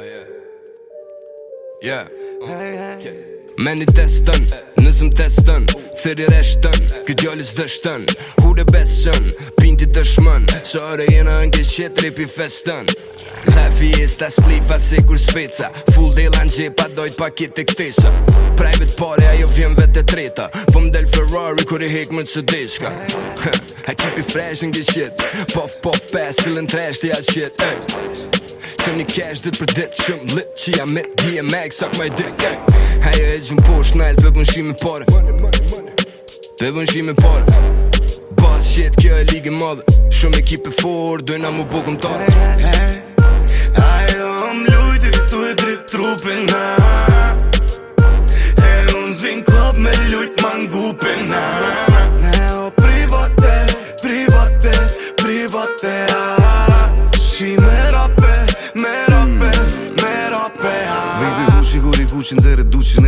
Oh yeah Yeah Men i testën, nëzëm testën Këthër i reshtën, këtë gjallës dështën Hurë e besën, pintit është mën Sa rëjëna ën këtë qëtë rrip i festën La fiesta s'flifa se kur s'feca Full deal an'gjepa doj paket e këtesën Private party a jo vjen vetë treta Po m'del Ferrari kur i hekë me t'së diska I keep i fresh n'këtë qëtë Pof pof pasil n'në thresh t'i ashtë qëtë A Këm një cash dit për dit që më lit që jam mit DMX suck my dick Hejo e gjën po shnajl për bën shime pare Për bën shime pare Bas shit kjo e ligë madhe Shumë ekipe for dojna mu bukëm tare Ajo më lujti tu e drit trupin na E unë zvin klop me lujt mangupin na na na që nxerë duqin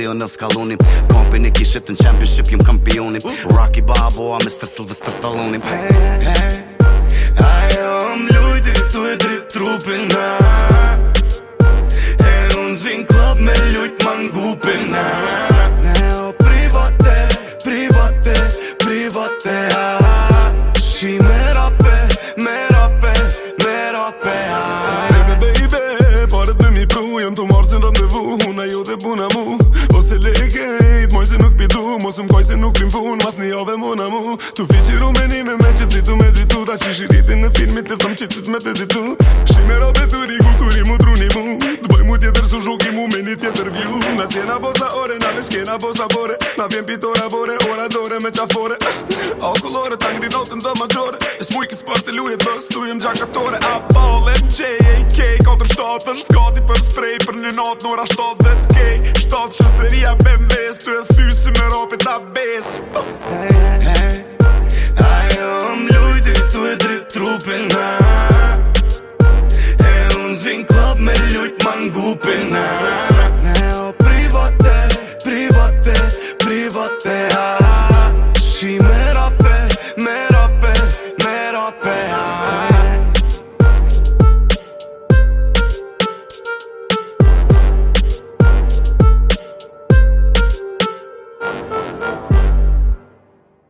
Lyonel Skalunim Kompini ki shetën Championship jim kampionim Rocky Babu A Mr. Sylvester Stallonim Ajo am ljudi Tu e drit trupin E unë zvin klub me ljud Mangupin Ne o private Private Private Shime rape Me rape Baby baby mi prujem Tu morsin randevu Una jude bunamu se lege Moj se nuk pidu, mos më koj se nuk vim pun Mas një ove mu mu Tu fi qiru me një me me që si me ditu Ta që shiritin në filmit të thëm që si me të ditu Shime rabe të riku, të rimu mu Të bëj mu tjetër su shoki mu me një tjetër view Na sjena bo ore, na ve shkena bore Na vjen pitora bore, ora dore me qafore Aho kulore, ta ngrinotën dhe ma Es mujke për të luje bës Tu jem gjakatore A ball MJ AK Kotër shtot është gati për spray Për një not nora shtot dhe t'k Shtot që seria BMW Tu e thy si me ropi ta bes eh, eh, Ajo më lujti Tu e drip trupin na E eh, unë zvin klop me lujt Mangu pin na na